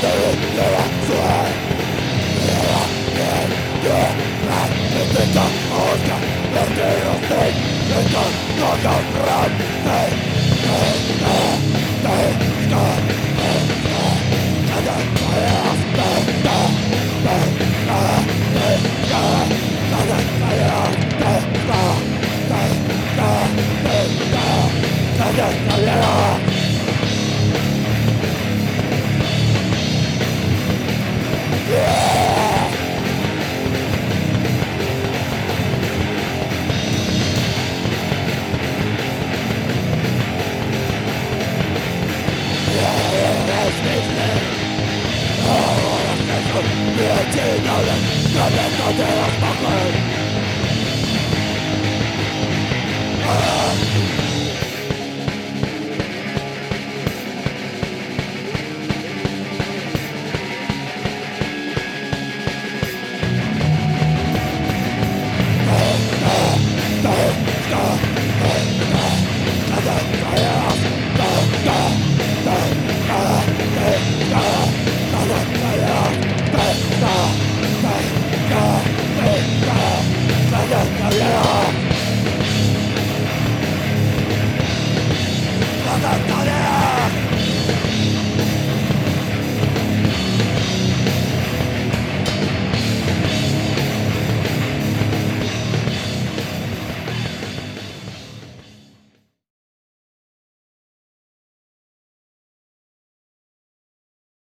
the bezmyślny O, rozmysł, nie ci dałem, na pewno teraz pokój Mother